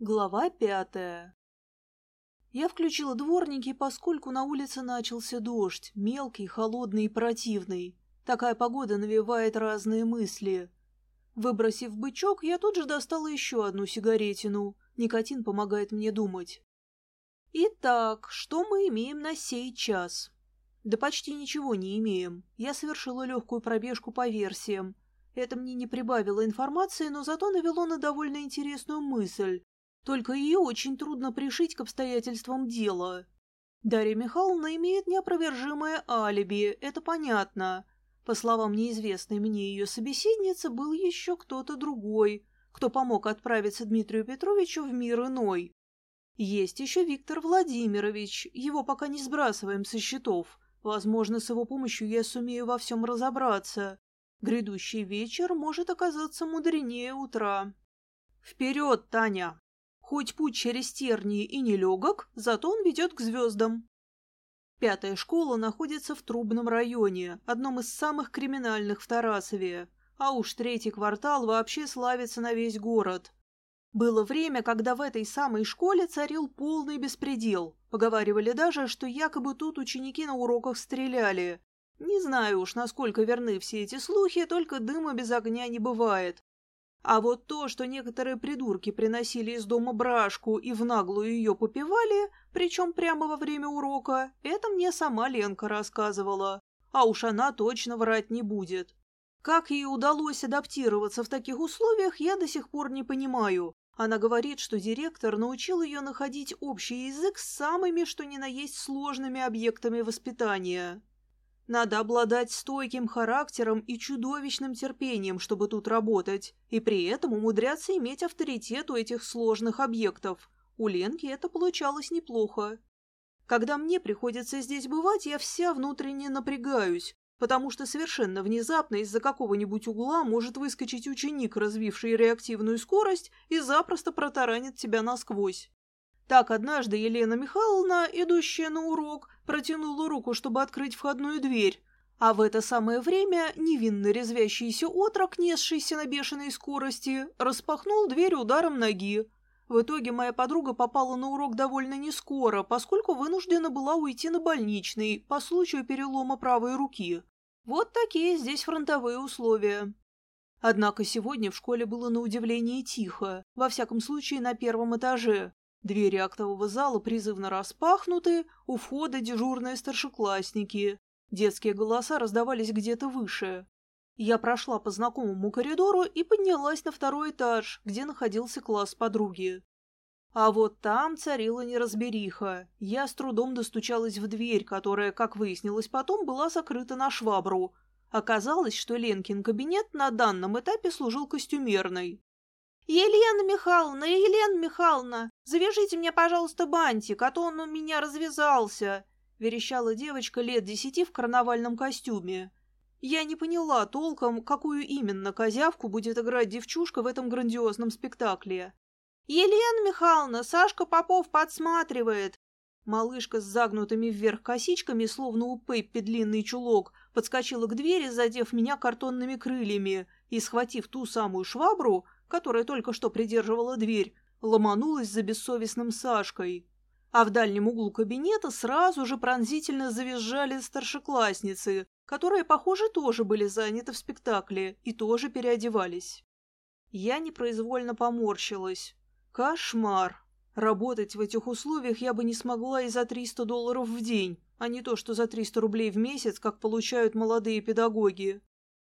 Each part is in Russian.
Глава пятая Я включила дворники, поскольку на улице начался дождь, мелкий, холодный и противный. Такая погода навевает разные мысли. Выбросив бычок, я тут же достала еще одну сигаретину. Никотин помогает мне думать. Итак, что мы имеем на сей час? Да почти ничего не имеем. Я совершила легкую пробежку по версиям. Это мне не прибавило информации, но зато навело на довольно интересную мысль. Только ее очень трудно пришить к обстоятельствам дела. Дарья Михайловна имеет неопровержимое алиби, это понятно. По словам неизвестной мне ее собеседницы, был еще кто-то другой, кто помог отправиться Дмитрию Петровичу в мир иной. Есть еще Виктор Владимирович, его пока не сбрасываем со счетов. Возможно, с его помощью я сумею во всем разобраться. Грядущий вечер может оказаться мудренее утра. Вперед, Таня! Хоть путь через тернии и нелегок, зато он ведет к звездам. Пятая школа находится в Трубном районе, одном из самых криминальных в Тарасове. А уж третий квартал вообще славится на весь город. Было время, когда в этой самой школе царил полный беспредел. Поговаривали даже, что якобы тут ученики на уроках стреляли. Не знаю уж, насколько верны все эти слухи, только дыма без огня не бывает. А вот то, что некоторые придурки приносили из дома брашку и в наглую ее попивали, причем прямо во время урока, это мне сама Ленка рассказывала. А уж она точно врать не будет. Как ей удалось адаптироваться в таких условиях, я до сих пор не понимаю. Она говорит, что директор научил ее находить общий язык с самыми, что ни на есть, сложными объектами воспитания. Надо обладать стойким характером и чудовищным терпением, чтобы тут работать, и при этом умудряться иметь авторитет у этих сложных объектов. У Ленки это получалось неплохо. Когда мне приходится здесь бывать, я вся внутренне напрягаюсь, потому что совершенно внезапно из-за какого-нибудь угла может выскочить ученик, развивший реактивную скорость, и запросто протаранит тебя насквозь. Так однажды Елена Михайловна, идущая на урок, протянула руку, чтобы открыть входную дверь, а в это самое время невинно резвящийся отрок, несшийся на бешеной скорости, распахнул дверь ударом ноги. В итоге моя подруга попала на урок довольно нескоро, поскольку вынуждена была уйти на больничный по случаю перелома правой руки. Вот такие здесь фронтовые условия. Однако сегодня в школе было на удивление тихо, во всяком случае на первом этаже, Двери актового зала призывно распахнуты, у входа дежурные старшеклассники. Детские голоса раздавались где-то выше. Я прошла по знакомому коридору и поднялась на второй этаж, где находился класс подруги. А вот там царила неразбериха. Я с трудом достучалась в дверь, которая, как выяснилось потом, была закрыта на швабру. Оказалось, что Ленкин кабинет на данном этапе служил костюмерной. «Елена Михайловна, Елена Михайловна, завяжите мне, пожалуйста, бантик, а то он у меня развязался!» — верещала девочка лет десяти в карнавальном костюме. Я не поняла толком, какую именно козявку будет играть девчушка в этом грандиозном спектакле. «Елена Михайловна, Сашка Попов подсматривает!» Малышка с загнутыми вверх косичками, словно у Пеппи длинный чулок, подскочила к двери, задев меня картонными крыльями, и, схватив ту самую швабру, которая только что придерживала дверь, ломанулась за бессовестным Сашкой. А в дальнем углу кабинета сразу же пронзительно завизжали старшеклассницы, которые, похоже, тоже были заняты в спектакле и тоже переодевались. Я непроизвольно поморщилась. Кошмар! Работать в этих условиях я бы не смогла и за 300 долларов в день, а не то, что за 300 рублей в месяц, как получают молодые педагоги.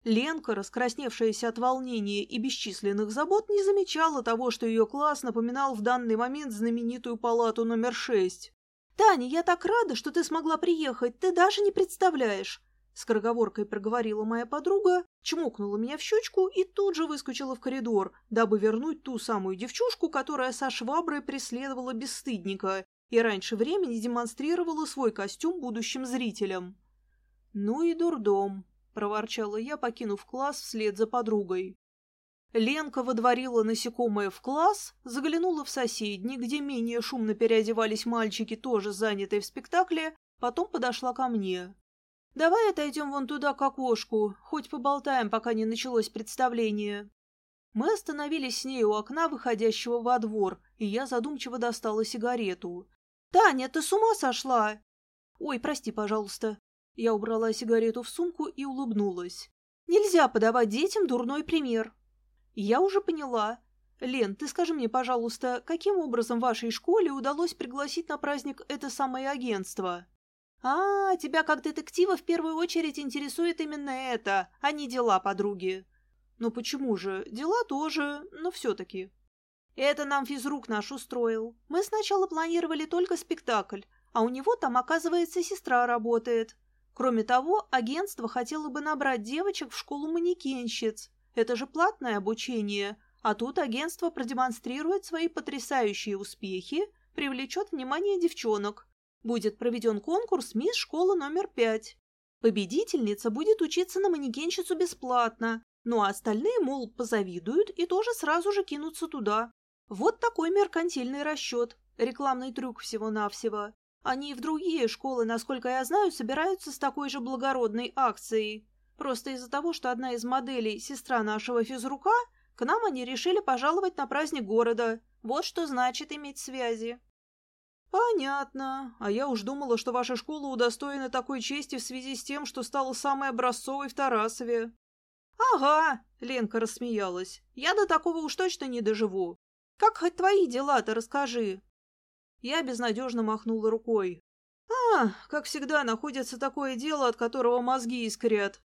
Ленка, раскрасневшаяся от волнения и бесчисленных забот, не замечала того, что ее класс напоминал в данный момент знаменитую палату номер шесть. «Таня, я так рада, что ты смогла приехать, ты даже не представляешь!» Скороговоркой проговорила моя подруга, чмокнула меня в щечку и тут же выскочила в коридор, дабы вернуть ту самую девчушку, которая со шваброй преследовала бесстыдника и раньше времени демонстрировала свой костюм будущим зрителям. Ну и дурдом. — проворчала я, покинув класс вслед за подругой. Ленка водворила насекомое в класс, заглянула в соседний, где менее шумно переодевались мальчики, тоже занятые в спектакле, потом подошла ко мне. «Давай отойдем вон туда к окошку, хоть поболтаем, пока не началось представление». Мы остановились с ней у окна, выходящего во двор, и я задумчиво достала сигарету. «Таня, ты с ума сошла?» «Ой, прости, пожалуйста». Я убрала сигарету в сумку и улыбнулась. «Нельзя подавать детям дурной пример». «Я уже поняла. Лен, ты скажи мне, пожалуйста, каким образом вашей школе удалось пригласить на праздник это самое агентство?» «А, тебя как детектива в первую очередь интересует именно это, а не дела подруги». «Ну почему же? Дела тоже, но все-таки». «Это нам физрук наш устроил. Мы сначала планировали только спектакль, а у него там, оказывается, сестра работает. Кроме того, агентство хотело бы набрать девочек в школу манекенщиц. Это же платное обучение, а тут агентство продемонстрирует свои потрясающие успехи, привлечет внимание девчонок. Будет проведен конкурс «Мисс школа номер пять». Победительница будет учиться на манекенщицу бесплатно, ну а остальные, мол, позавидуют и тоже сразу же кинутся туда. Вот такой меркантильный расчет, рекламный трюк всего-навсего. Они и в другие школы, насколько я знаю, собираются с такой же благородной акцией. Просто из-за того, что одна из моделей – сестра нашего физрука, к нам они решили пожаловать на праздник города. Вот что значит иметь связи. «Понятно. А я уж думала, что ваша школа удостоена такой чести в связи с тем, что стала самой образцовой в Тарасове». «Ага», — Ленка рассмеялась. «Я до такого уж точно не доживу. Как хоть твои дела-то расскажи?» Я безнадежно махнула рукой. «А, как всегда, находится такое дело, от которого мозги искрят».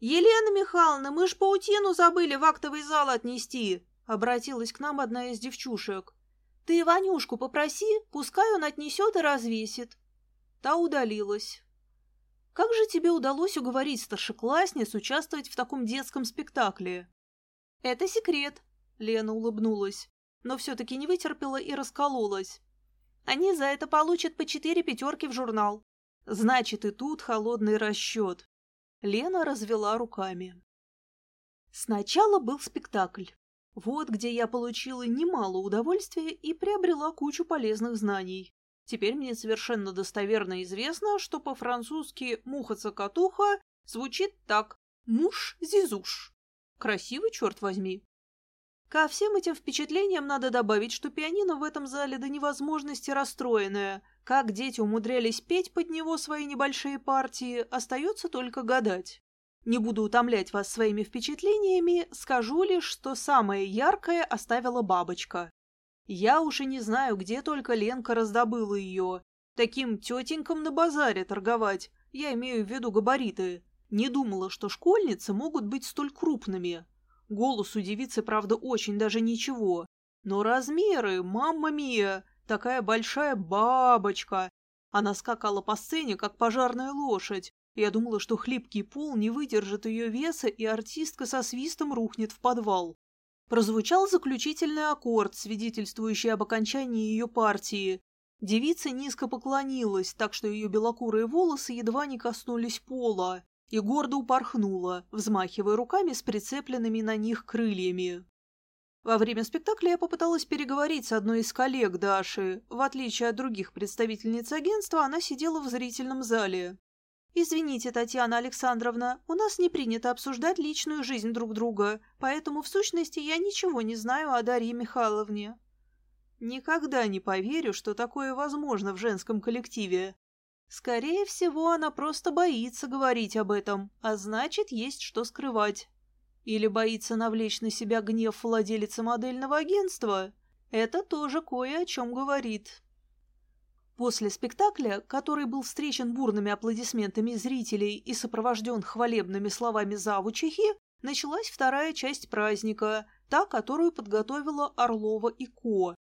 «Елена Михайловна, мы ж паутину забыли в актовый зал отнести», — обратилась к нам одна из девчушек. «Ты Ванюшку попроси, пускай он отнесет и развесит». Та удалилась. «Как же тебе удалось уговорить старшеклассниц участвовать в таком детском спектакле?» «Это секрет», — Лена улыбнулась, но все-таки не вытерпела и раскололась. Они за это получат по четыре пятерки в журнал. Значит, и тут холодный расчет. Лена развела руками. Сначала был спектакль. Вот где я получила немало удовольствия и приобрела кучу полезных знаний. Теперь мне совершенно достоверно известно, что по-французски «муха-цокотуха» звучит так «муж-зизуш». Красивый, черт возьми. Ко всем этим впечатлениям надо добавить, что пианино в этом зале до невозможности расстроенное. Как дети умудрялись петь под него свои небольшие партии, остается только гадать. Не буду утомлять вас своими впечатлениями, скажу лишь, что самое яркое оставила бабочка. Я уж и не знаю, где только Ленка раздобыла ее. Таким тетенькам на базаре торговать, я имею в виду габариты. Не думала, что школьницы могут быть столь крупными. Голос у девицы, правда, очень даже ничего. Но размеры, мамма мия, такая большая бабочка. Она скакала по сцене, как пожарная лошадь. Я думала, что хлипкий пол не выдержит ее веса, и артистка со свистом рухнет в подвал. Прозвучал заключительный аккорд, свидетельствующий об окончании ее партии. Девица низко поклонилась, так что ее белокурые волосы едва не коснулись пола и гордо упорхнула, взмахивая руками с прицепленными на них крыльями. Во время спектакля я попыталась переговорить с одной из коллег Даши. В отличие от других представительниц агентства, она сидела в зрительном зале. «Извините, Татьяна Александровна, у нас не принято обсуждать личную жизнь друг друга, поэтому, в сущности, я ничего не знаю о Дарье Михайловне». Никогда не поверю, что такое возможно в женском коллективе. Скорее всего, она просто боится говорить об этом, а значит, есть что скрывать. Или боится навлечь на себя гнев владелицы модельного агентства. Это тоже кое о чем говорит. После спектакля, который был встречен бурными аплодисментами зрителей и сопровожден хвалебными словами завучихи, началась вторая часть праздника, та, которую подготовила Орлова и Ко.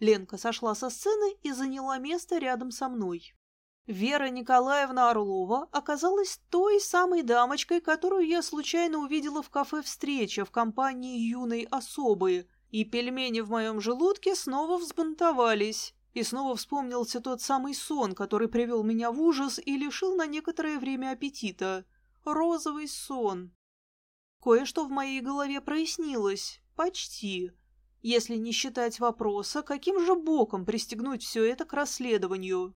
Ленка сошла со сцены и заняла место рядом со мной. Вера Николаевна Орлова оказалась той самой дамочкой, которую я случайно увидела в кафе «Встреча» в компании юной особы, и пельмени в моем желудке снова взбунтовались. И снова вспомнился тот самый сон, который привел меня в ужас и лишил на некоторое время аппетита. Розовый сон. Кое-что в моей голове прояснилось. Почти. Если не считать вопроса, каким же боком пристегнуть все это к расследованию.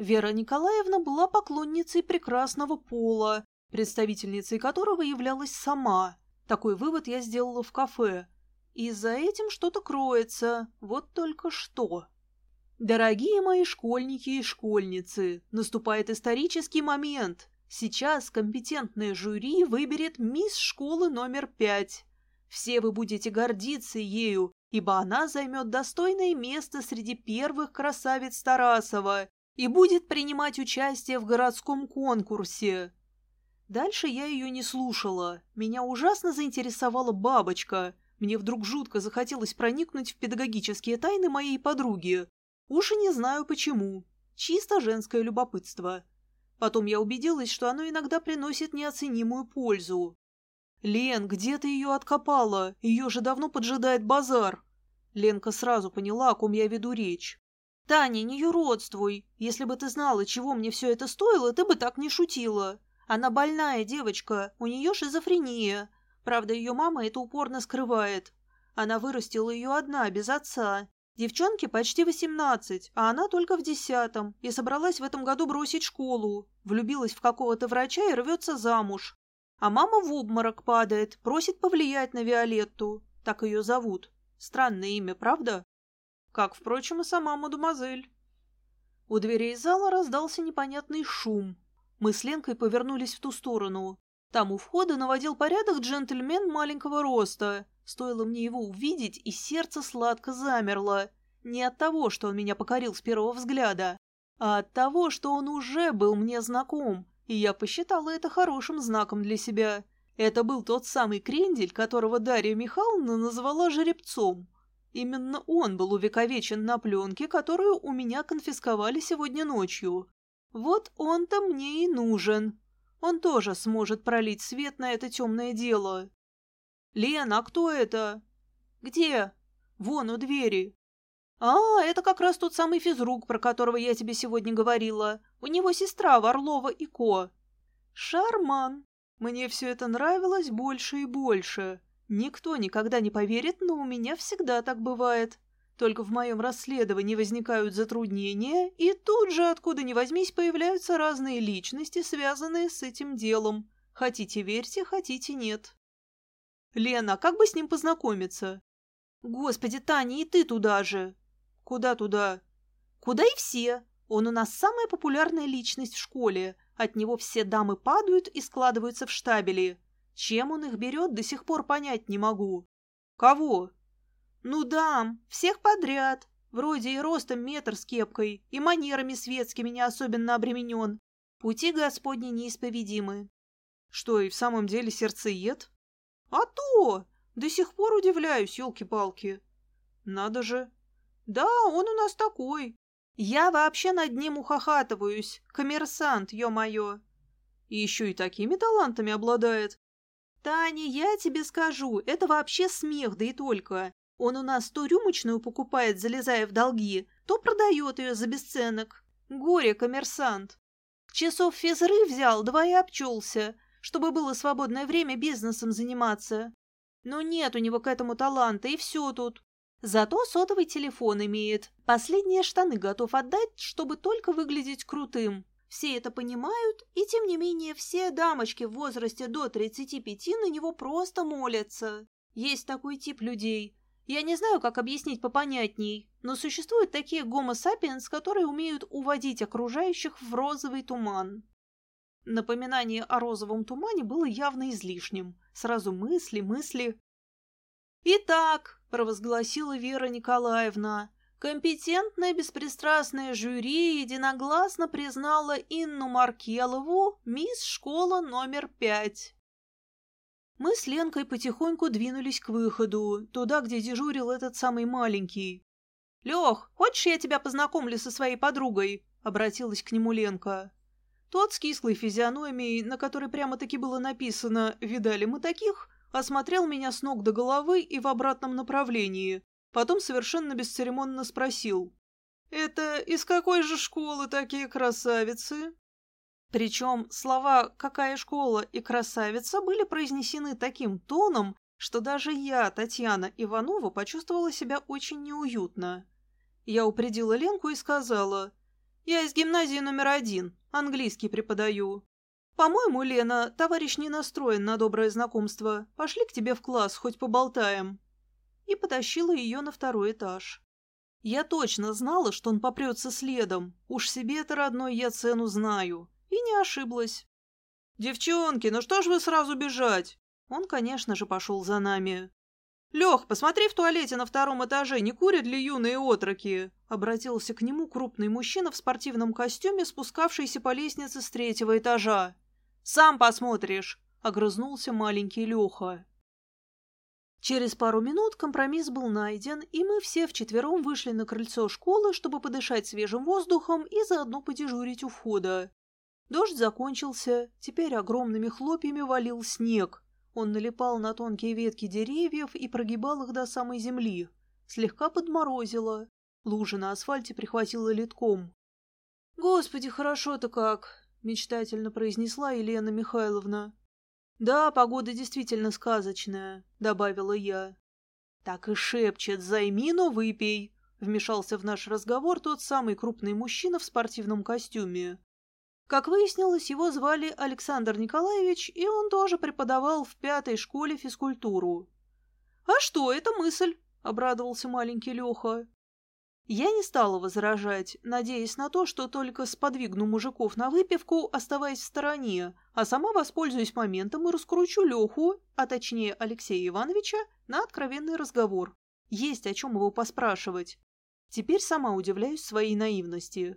Вера Николаевна была поклонницей прекрасного пола, представительницей которого являлась сама. Такой вывод я сделала в кафе. И за этим что-то кроется, вот только что. Дорогие мои школьники и школьницы, наступает исторический момент. Сейчас компетентное жюри выберет мисс школы номер пять. Все вы будете гордиться ею, ибо она займет достойное место среди первых красавиц Тарасова и будет принимать участие в городском конкурсе. Дальше я ее не слушала. Меня ужасно заинтересовала бабочка. Мне вдруг жутко захотелось проникнуть в педагогические тайны моей подруги, Уж и не знаю почему. Чисто женское любопытство. Потом я убедилась, что оно иногда приносит неоценимую пользу. «Лен, где ты ее откопала? Ее же давно поджидает базар!» Ленка сразу поняла, о ком я веду речь. «Таня, не юродствуй. Если бы ты знала, чего мне все это стоило, ты бы так не шутила. Она больная девочка, у нее шизофрения. Правда, ее мама это упорно скрывает. Она вырастила ее одна, без отца. Девчонке почти восемнадцать, а она только в десятом, и собралась в этом году бросить школу. Влюбилась в какого-то врача и рвется замуж. А мама в обморок падает, просит повлиять на Виолетту. Так ее зовут. Странное имя, правда? Как, впрочем, и сама мадемуазель. У дверей зала раздался непонятный шум. Мы с Ленкой повернулись в ту сторону. Там у входа наводил порядок джентльмен маленького роста. Стоило мне его увидеть, и сердце сладко замерло. Не от того, что он меня покорил с первого взгляда, а от того, что он уже был мне знаком, и я посчитала это хорошим знаком для себя. Это был тот самый крендель, которого Дарья Михайловна назвала жеребцом. Именно он был увековечен на пленке, которую у меня конфисковали сегодня ночью. Вот он-то мне и нужен. Он тоже сможет пролить свет на это темное дело. «Лена, а кто это?» «Где?» «Вон, у двери». «А, это как раз тот самый физрук, про которого я тебе сегодня говорила. У него сестра Варлова и Ко». «Шарман!» Мне все это нравилось больше и больше. Никто никогда не поверит, но у меня всегда так бывает. Только в моем расследовании возникают затруднения, и тут же, откуда ни возьмись, появляются разные личности, связанные с этим делом. Хотите верьте, хотите нет. Лена, как бы с ним познакомиться? Господи, Таня, и ты туда же. Куда туда? Куда и все. Он у нас самая популярная личность в школе. От него все дамы падают и складываются в штабели. Чем он их берет, до сих пор понять не могу. Кого? «Ну дам, всех подряд. Вроде и ростом метр с кепкой, и манерами светскими не особенно обременен. Пути Господни неисповедимы». «Что, и в самом деле сердцеед?» «А то! До сих пор удивляюсь, елки-палки». «Надо же». «Да, он у нас такой. Я вообще над ним ухахатываюсь. Коммерсант, ё-моё». «И еще и такими талантами обладает». «Таня, я тебе скажу, это вообще смех, да и только. Он у нас то рюмочную покупает, залезая в долги, то продает ее за бесценок. Горе, коммерсант. Часов физры взял, два и обчелся, чтобы было свободное время бизнесом заниматься. Но нет у него к этому таланта, и все тут. Зато сотовый телефон имеет. Последние штаны готов отдать, чтобы только выглядеть крутым. Все это понимают, и тем не менее все дамочки в возрасте до 35 на него просто молятся. Есть такой тип людей. Я не знаю, как объяснить попонятней, но существуют такие гомо-сапиенс, которые умеют уводить окружающих в розовый туман. Напоминание о розовом тумане было явно излишним. Сразу мысли, мысли. «Итак», — провозгласила Вера Николаевна, компетентное беспристрастное жюри единогласно признало Инну Маркелову мисс школа номер пять. Мы с Ленкой потихоньку двинулись к выходу, туда, где дежурил этот самый маленький. «Лех, хочешь, я тебя познакомлю со своей подругой?» — обратилась к нему Ленка. Тот с кислой физиономией, на которой прямо-таки было написано «Видали мы таких?», осмотрел меня с ног до головы и в обратном направлении. Потом совершенно бесцеремонно спросил. «Это из какой же школы такие красавицы?» Причем слова «какая школа» и «красавица» были произнесены таким тоном, что даже я, Татьяна Иванова, почувствовала себя очень неуютно. Я упредила Ленку и сказала, «Я из гимназии номер один, английский преподаю». «По-моему, Лена, товарищ не настроен на доброе знакомство. Пошли к тебе в класс, хоть поболтаем». И потащила ее на второй этаж. Я точно знала, что он попрется следом. Уж себе-то, родной, я цену знаю. И не ошиблась. «Девчонки, ну что ж вы сразу бежать?» Он, конечно же, пошел за нами. «Лех, посмотри в туалете на втором этаже, не курят ли юные отроки?» Обратился к нему крупный мужчина в спортивном костюме, спускавшийся по лестнице с третьего этажа. «Сам посмотришь!» — огрызнулся маленький Леха. Через пару минут компромисс был найден, и мы все вчетвером вышли на крыльцо школы, чтобы подышать свежим воздухом и заодно подежурить у входа. Дождь закончился, теперь огромными хлопьями валил снег. Он налипал на тонкие ветки деревьев и прогибал их до самой земли. Слегка подморозило. Лужа на асфальте прихватила литком. «Господи, хорошо-то как!» — мечтательно произнесла Елена Михайловна. «Да, погода действительно сказочная», — добавила я. «Так и шепчет, займи, но выпей», — вмешался в наш разговор тот самый крупный мужчина в спортивном костюме. Как выяснилось, его звали Александр Николаевич, и он тоже преподавал в пятой школе физкультуру. «А что, это мысль!» — обрадовался маленький Леха. Я не стала возражать, надеясь на то, что только сподвигну мужиков на выпивку, оставаясь в стороне, а сама воспользуюсь моментом и раскручу Леху, а точнее Алексея Ивановича, на откровенный разговор. Есть о чем его поспрашивать. Теперь сама удивляюсь своей наивности.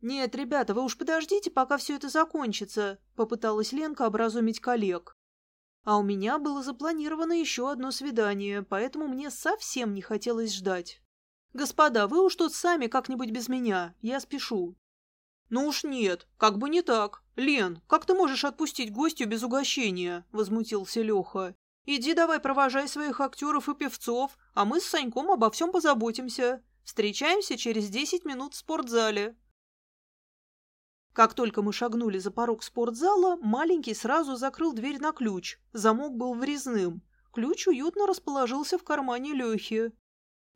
«Нет, ребята, вы уж подождите, пока все это закончится», — попыталась Ленка образумить коллег. А у меня было запланировано еще одно свидание, поэтому мне совсем не хотелось ждать. «Господа, вы уж тут сами как-нибудь без меня. Я спешу». «Ну уж нет, как бы не так. Лен, как ты можешь отпустить гостю без угощения?» – возмутился Леха. «Иди давай провожай своих актеров и певцов, а мы с Саньком обо всем позаботимся. Встречаемся через десять минут в спортзале». Как только мы шагнули за порог спортзала, маленький сразу закрыл дверь на ключ. Замок был врезным. Ключ уютно расположился в кармане Лехи.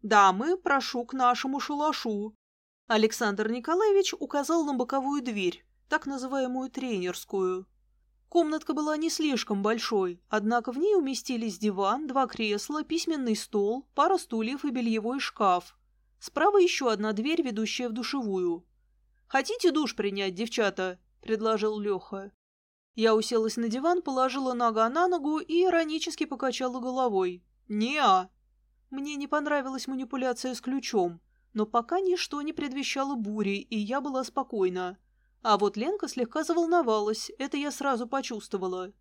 «Дамы, прошу к нашему шалашу». Александр Николаевич указал на боковую дверь, так называемую тренерскую. Комнатка была не слишком большой, однако в ней уместились диван, два кресла, письменный стол, пара стульев и бельевой шкаф. Справа еще одна дверь, ведущая в душевую. «Хотите душ принять, девчата?» – предложил Леха. Я уселась на диван, положила нога на ногу и иронически покачала головой. «Не-а!» Мне не понравилась манипуляция с ключом, но пока ничто не предвещало бури, и я была спокойна. А вот Ленка слегка заволновалась, это я сразу почувствовала.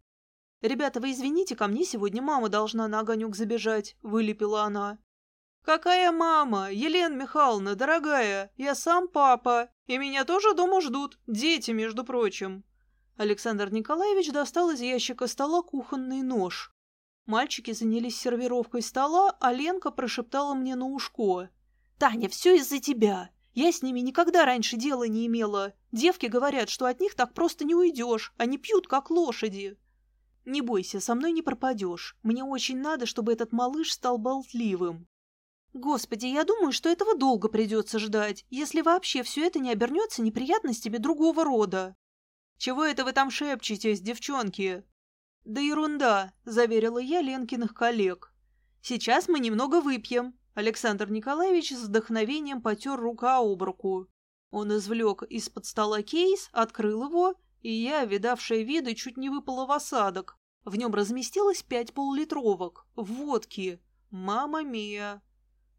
«Ребята, вы извините, ко мне сегодня мама должна на огонек забежать», — вылепила она. «Какая мама? Елена Михайловна, дорогая, я сам папа, и меня тоже дома ждут, дети, между прочим». Александр Николаевич достал из ящика стола кухонный нож. Мальчики занялись сервировкой стола, а Ленка прошептала мне на ушко. «Таня, все из-за тебя. Я с ними никогда раньше дела не имела. Девки говорят, что от них так просто не уйдешь. Они пьют, как лошади». «Не бойся, со мной не пропадешь. Мне очень надо, чтобы этот малыш стал болтливым». «Господи, я думаю, что этого долго придется ждать, если вообще все это не обернется неприятностями другого рода». «Чего это вы там шепчетесь, девчонки?» «Да ерунда», — заверила я Ленкиных коллег. «Сейчас мы немного выпьем». Александр Николаевич с вдохновением потер рука об руку. Он извлек из-под стола кейс, открыл его, и я, видавшая виды, чуть не выпала в осадок. В нем разместилось пять поллитровок. Водки. Мама мия.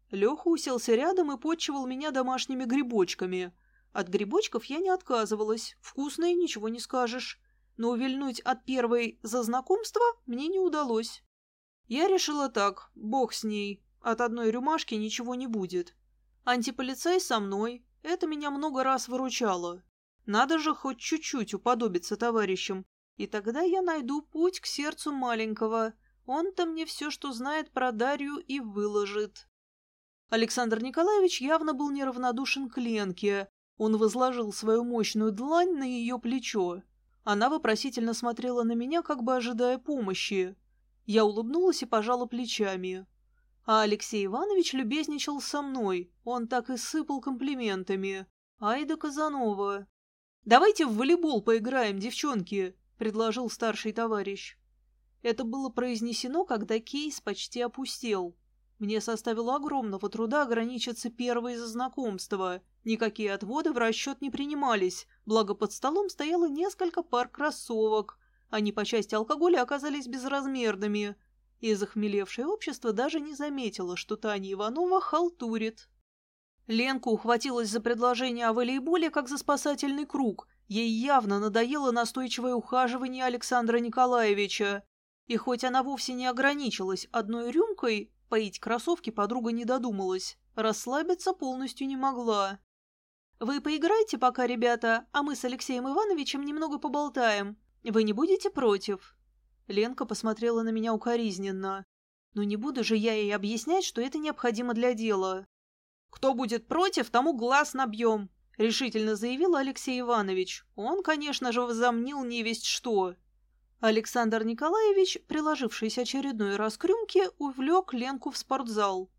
Леха уселся рядом и почивал меня домашними грибочками. От грибочков я не отказывалась. Вкусные, ничего не скажешь но увильнуть от первой за знакомство мне не удалось. Я решила так, бог с ней, от одной рюмашки ничего не будет. Антиполицай со мной, это меня много раз выручало. Надо же хоть чуть-чуть уподобиться товарищам, и тогда я найду путь к сердцу маленького. Он-то мне все, что знает про Дарью, и выложит. Александр Николаевич явно был неравнодушен к Ленке. Он возложил свою мощную длань на ее плечо. Она вопросительно смотрела на меня, как бы ожидая помощи. Я улыбнулась и пожала плечами. А Алексей Иванович любезничал со мной. Он так и сыпал комплиментами. Ай да Казанова. «Давайте в волейбол поиграем, девчонки», — предложил старший товарищ. Это было произнесено, когда кейс почти опустел. Мне составило огромного труда ограничиться первой из знакомства. Никакие отводы в расчет не принимались, благо под столом стояло несколько пар кроссовок. Они по части алкоголя оказались безразмерными. И захмелевшее общество даже не заметило, что Таня Иванова халтурит. Ленка ухватилась за предложение о волейболе как за спасательный круг. Ей явно надоело настойчивое ухаживание Александра Николаевича. И хоть она вовсе не ограничилась одной рюмкой, поить кроссовки подруга не додумалась. Расслабиться полностью не могла. «Вы поиграйте пока, ребята, а мы с Алексеем Ивановичем немного поболтаем. Вы не будете против?» Ленка посмотрела на меня укоризненно. «Ну не буду же я ей объяснять, что это необходимо для дела». «Кто будет против, тому глаз набьем», — решительно заявил Алексей Иванович. Он, конечно же, возомнил невесть что. Александр Николаевич, приложившийся очередной раз к рюмке, увлек Ленку в спортзал.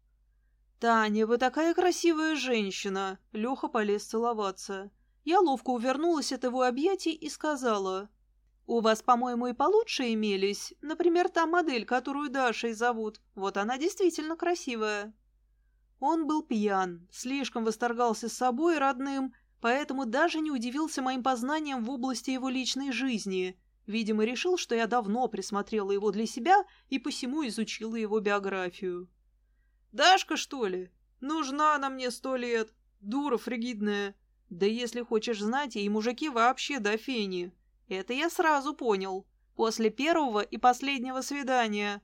«Таня, вы такая красивая женщина!» Леха полез целоваться. Я ловко увернулась от его объятий и сказала. «У вас, по-моему, и получше имелись. Например, та модель, которую Дашей зовут. Вот она действительно красивая». Он был пьян, слишком восторгался собой и родным, поэтому даже не удивился моим познаниям в области его личной жизни – Видимо, решил, что я давно присмотрела его для себя и посему изучила его биографию. «Дашка, что ли? Нужна она мне сто лет. Дура фригидная. Да если хочешь знать, и мужики вообще до фени. Это я сразу понял. После первого и последнего свидания.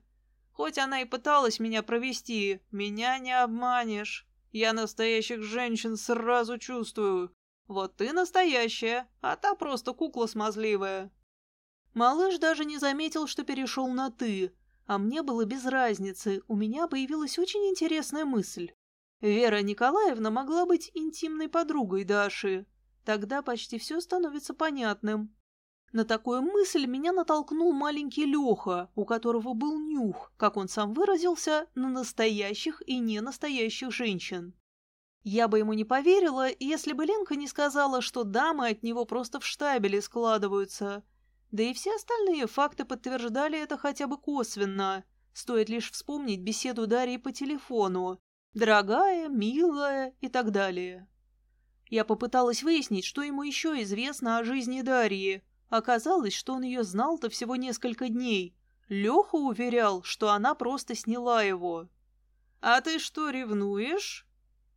Хоть она и пыталась меня провести, меня не обманешь. Я настоящих женщин сразу чувствую. Вот ты настоящая, а та просто кукла смазливая. Малыш даже не заметил, что перешел на «ты», а мне было без разницы, у меня появилась очень интересная мысль. Вера Николаевна могла быть интимной подругой Даши. Тогда почти все становится понятным. На такую мысль меня натолкнул маленький Леха, у которого был нюх, как он сам выразился, на настоящих и ненастоящих женщин. Я бы ему не поверила, если бы Ленка не сказала, что дамы от него просто в штабеле складываются – да и все остальные факты подтверждали это хотя бы косвенно. Стоит лишь вспомнить беседу Дарьи по телефону. «Дорогая», «милая» и так далее. Я попыталась выяснить, что ему еще известно о жизни Дарьи. Оказалось, что он ее знал-то всего несколько дней. Леха уверял, что она просто сняла его. «А ты что, ревнуешь?»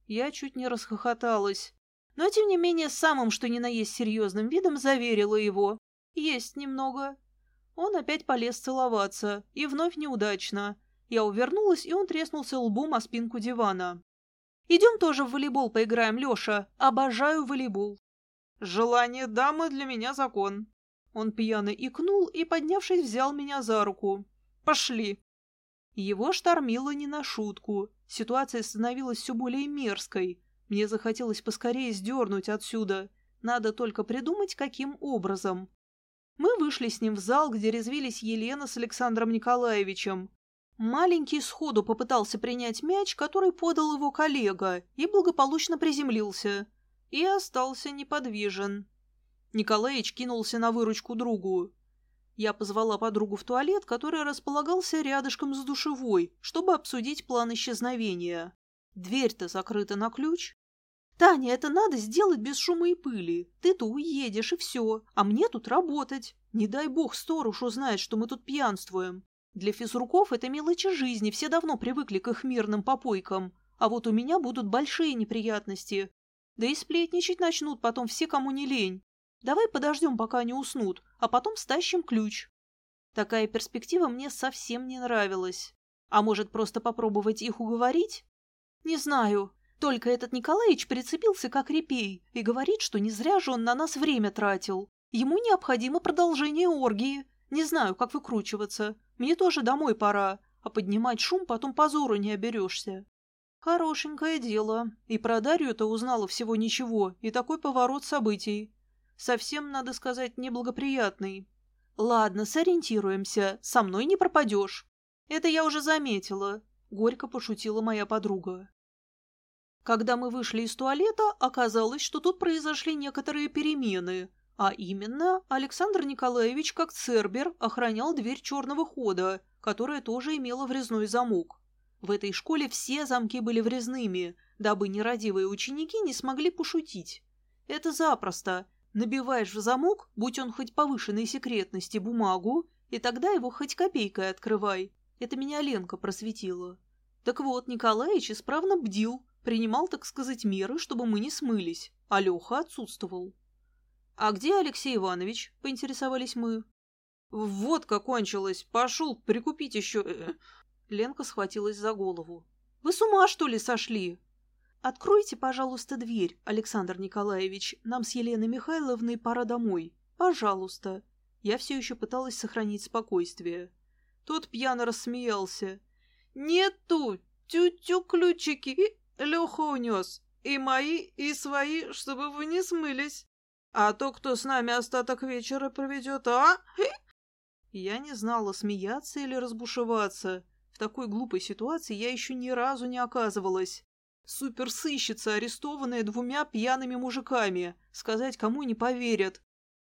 Я чуть не расхохоталась. Но, тем не менее, самым что ни на есть серьезным видом заверила его, «Есть немного». Он опять полез целоваться, и вновь неудачно. Я увернулась, и он треснулся лбом о спинку дивана. «Идем тоже в волейбол поиграем, Леша. Обожаю волейбол». «Желание дамы для меня закон». Он пьяно икнул и, поднявшись, взял меня за руку. «Пошли». Его штормило не на шутку. Ситуация становилась все более мерзкой. Мне захотелось поскорее сдернуть отсюда. Надо только придумать, каким образом. Мы вышли с ним в зал, где резвились Елена с Александром Николаевичем. Маленький сходу попытался принять мяч, который подал его коллега, и благополучно приземлился. И остался неподвижен. Николаевич кинулся на выручку другу. Я позвала подругу в туалет, который располагался рядышком с душевой, чтобы обсудить план исчезновения. Дверь-то закрыта на ключ. «Таня, это надо сделать без шума и пыли. Ты-то уедешь, и все. А мне тут работать. Не дай бог сторож узнает, что мы тут пьянствуем. Для физруков это мелочи жизни, все давно привыкли к их мирным попойкам. А вот у меня будут большие неприятности. Да и сплетничать начнут потом все, кому не лень. Давай подождем, пока они уснут, а потом стащим ключ». Такая перспектива мне совсем не нравилась. А может, просто попробовать их уговорить? Не знаю. Только этот Николаевич прицепился как репей и говорит, что не зря же он на нас время тратил. Ему необходимо продолжение оргии. Не знаю, как выкручиваться. Мне тоже домой пора, а поднимать шум потом позору не оберешься. Хорошенькое дело. И про Дарью-то узнала всего ничего, и такой поворот событий. Совсем, надо сказать, неблагоприятный. Ладно, сориентируемся, со мной не пропадешь. Это я уже заметила, — горько пошутила моя подруга. Когда мы вышли из туалета, оказалось, что тут произошли некоторые перемены. А именно, Александр Николаевич, как цербер, охранял дверь черного хода, которая тоже имела врезной замок. В этой школе все замки были врезными, дабы нерадивые ученики не смогли пошутить. Это запросто. Набиваешь в замок, будь он хоть повышенной секретности, бумагу, и тогда его хоть копейкой открывай. Это меня Ленка просветила. Так вот, Николаевич исправно бдил, принимал, так сказать, меры, чтобы мы не смылись, а Леха отсутствовал. «А где Алексей Иванович?» — поинтересовались мы. «Водка кончилась. Пошел прикупить еще...» э, Ленка схватилась за голову. «Вы с ума, что ли, сошли?» «Откройте, пожалуйста, дверь, Александр Николаевич. Нам с Еленой Михайловной пора домой. Пожалуйста». Я все еще пыталась сохранить спокойствие. Тот пьяно рассмеялся. «Нету! Тю-тю ключики Леха унес. И мои, и свои, чтобы вы не смылись. А то, кто с нами остаток вечера проведет, а? Я не знала, смеяться или разбушеваться. В такой глупой ситуации я еще ни разу не оказывалась. Суперсыщица, арестованная двумя пьяными мужиками. Сказать кому не поверят.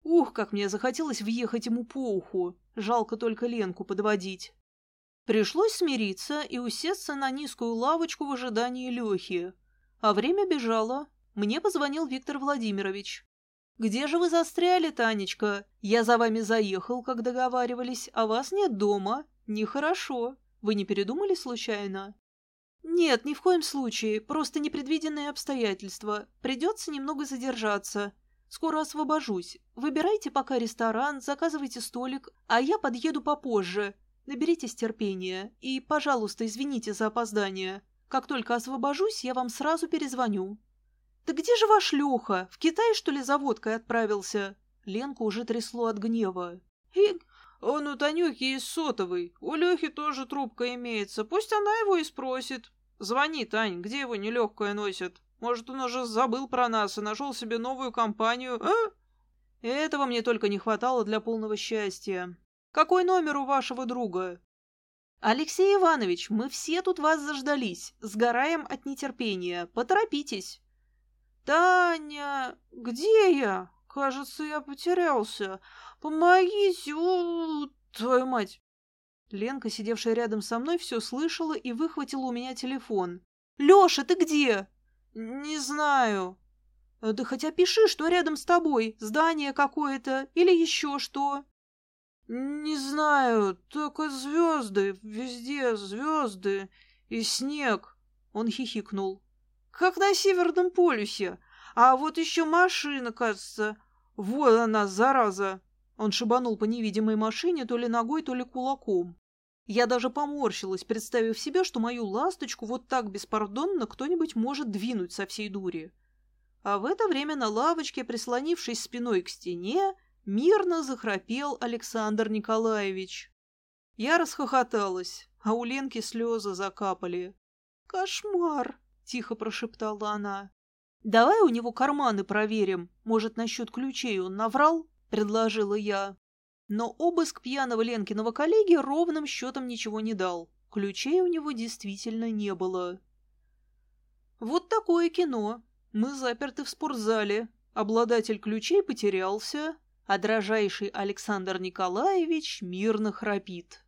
Ух, как мне захотелось въехать ему по уху. Жалко только Ленку подводить. Пришлось смириться и усесться на низкую лавочку в ожидании Лехи. А время бежало. Мне позвонил Виктор Владимирович. «Где же вы застряли, Танечка? Я за вами заехал, как договаривались, а вас нет дома. Нехорошо. Вы не передумали случайно?» «Нет, ни в коем случае. Просто непредвиденные обстоятельства. Придется немного задержаться. Скоро освобожусь. Выбирайте пока ресторан, заказывайте столик, а я подъеду попозже. Наберитесь терпения и, пожалуйста, извините за опоздание. Как только освобожусь, я вам сразу перезвоню». «Да где же ваш Леха? В Китай, что ли, за водкой отправился?» Ленку уже трясло от гнева. «И он у Танюхи из сотовой. У Лехи тоже трубка имеется. Пусть она его и спросит. Звони, Тань, где его нелегкое носят? Может, он уже забыл про нас и нашел себе новую компанию, а?» Этого мне только не хватало для полного счастья. Какой номер у вашего друга? Алексей Иванович, мы все тут вас заждались. Сгораем от нетерпения. Поторопитесь. Таня, где я? Кажется, я потерялся. Помогите, о, твою мать. Ленка, сидевшая рядом со мной, все слышала и выхватила у меня телефон. «Леша, ты где?» «Не знаю». «Да хоть опиши, что рядом с тобой, здание какое-то или еще что». «Не знаю, только звезды, везде звезды и снег», — он хихикнул. «Как на Северном полюсе. А вот еще машина, кажется. Вот она, зараза!» Он шибанул по невидимой машине то ли ногой, то ли кулаком. Я даже поморщилась, представив себе, что мою ласточку вот так беспардонно кто-нибудь может двинуть со всей дури. А в это время на лавочке, прислонившись спиной к стене, Мирно захрапел Александр Николаевич. Я расхохоталась, а у Ленки слезы закапали. «Кошмар!» — тихо прошептала она. «Давай у него карманы проверим. Может, насчет ключей он наврал?» — предложила я. Но обыск пьяного Ленкиного коллеги ровным счетом ничего не дал. Ключей у него действительно не было. Вот такое кино. Мы заперты в спортзале. Обладатель ключей потерялся, а дрожайший Александр Николаевич мирно храпит.